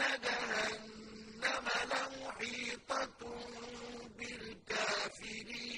جَهَنَّمَ لَمُحِيطَةٌ بِالْكَافِرِينَ.